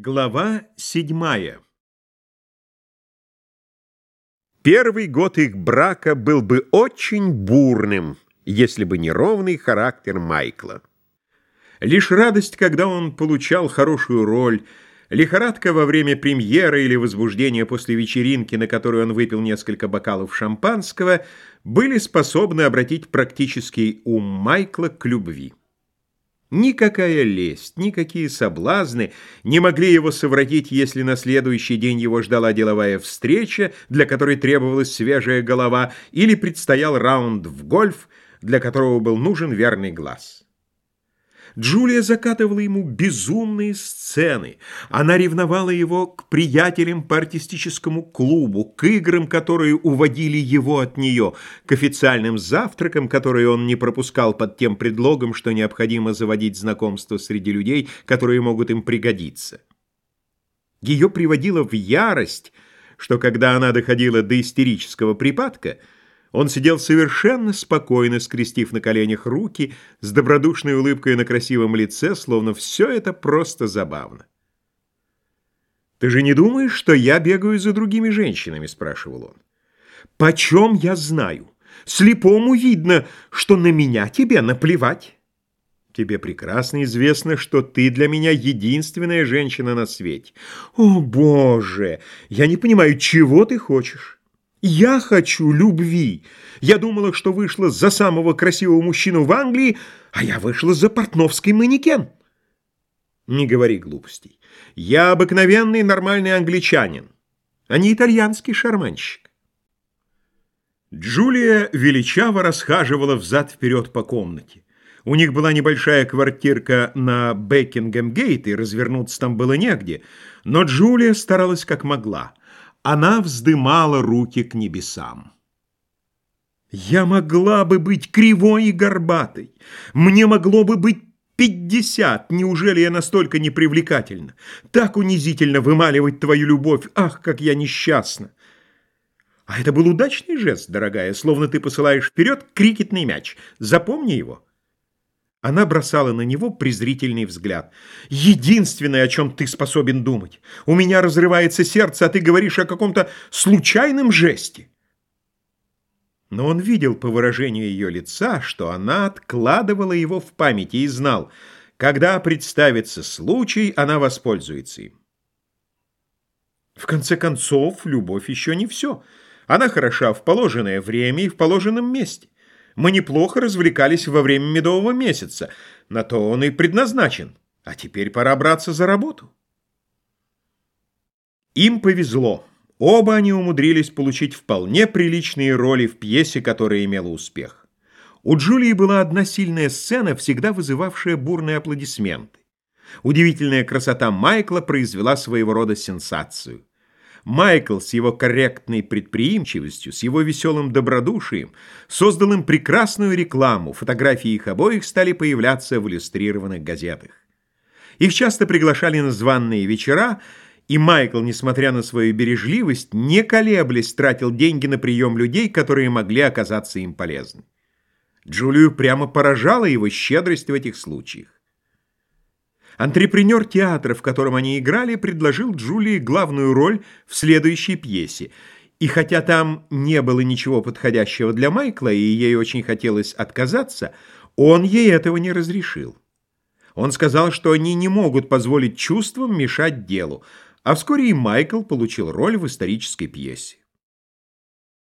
Глава седьмая Первый год их брака был бы очень бурным, если бы не ровный характер Майкла. Лишь радость, когда он получал хорошую роль, лихорадка во время премьеры или возбуждение после вечеринки, на которой он выпил несколько бокалов шампанского, были способны обратить практический ум Майкла к любви. Никакая лесть, никакие соблазны не могли его совратить, если на следующий день его ждала деловая встреча, для которой требовалась свежая голова, или предстоял раунд в гольф, для которого был нужен верный глаз. Джулия закатывала ему безумные сцены. Она ревновала его к приятелям по артистическому клубу, к играм, которые уводили его от нее, к официальным завтракам, которые он не пропускал под тем предлогом, что необходимо заводить знакомство среди людей, которые могут им пригодиться. Ее приводило в ярость, что когда она доходила до истерического припадка – он сидел совершенно спокойно, скрестив на коленях руки, с добродушной улыбкой на красивом лице, словно все это просто забавно. «Ты же не думаешь, что я бегаю за другими женщинами?» — спрашивал он. «Почем я знаю? Слепому видно, что на меня тебе наплевать. Тебе прекрасно известно, что ты для меня единственная женщина на свете. О, Боже! Я не понимаю, чего ты хочешь?» Я хочу любви. Я думала, что вышла за самого красивого мужчину в Англии, а я вышла за портновский манекен. Не говори глупостей. Я обыкновенный нормальный англичанин, а не итальянский шарманщик. Джулия величаво расхаживала взад-вперед по комнате. У них была небольшая квартирка на Бекингем-гейт, и развернуться там было негде, но Джулия старалась как могла — она вздымала руки к небесам. Я могла бы быть кривой и горбатой. Мне могло бы быть пятьдесят. Неужели я настолько непривлекательна? Так унизительно вымаливать твою любовь. Ах, как я несчастна! А это был удачный жест, дорогая, словно ты посылаешь вперед крикетный мяч. Запомни его. Она бросала на него презрительный взгляд. «Единственное, о чем ты способен думать. У меня разрывается сердце, а ты говоришь о каком-то случайном жесте». Но он видел по выражению ее лица, что она откладывала его в памяти и знал, когда представится случай, она воспользуется им. В конце концов, любовь еще не все. Она хороша в положенное время и в положенном месте. Мы неплохо развлекались во время медового месяца. На то он и предназначен. А теперь пора браться за работу. Им повезло. Оба они умудрились получить вполне приличные роли в пьесе, которая имела успех. У Джулии была одна сильная сцена, всегда вызывавшая бурные аплодисменты. Удивительная красота Майкла произвела своего рода сенсацию. Майкл с его корректной предприимчивостью, с его веселым добродушием создал им прекрасную рекламу, фотографии их обоих стали появляться в иллюстрированных газетах. Их часто приглашали на званные вечера, и Майкл, несмотря на свою бережливость, не колеблясь, тратил деньги на прием людей, которые могли оказаться им полезны. Джулию прямо поражала его щедрость в этих случаях. Антрепренер театра, в котором они играли, предложил Джулии главную роль в следующей пьесе. И хотя там не было ничего подходящего для Майкла, и ей очень хотелось отказаться, он ей этого не разрешил. Он сказал, что они не могут позволить чувствам мешать делу, а вскоре и Майкл получил роль в исторической пьесе.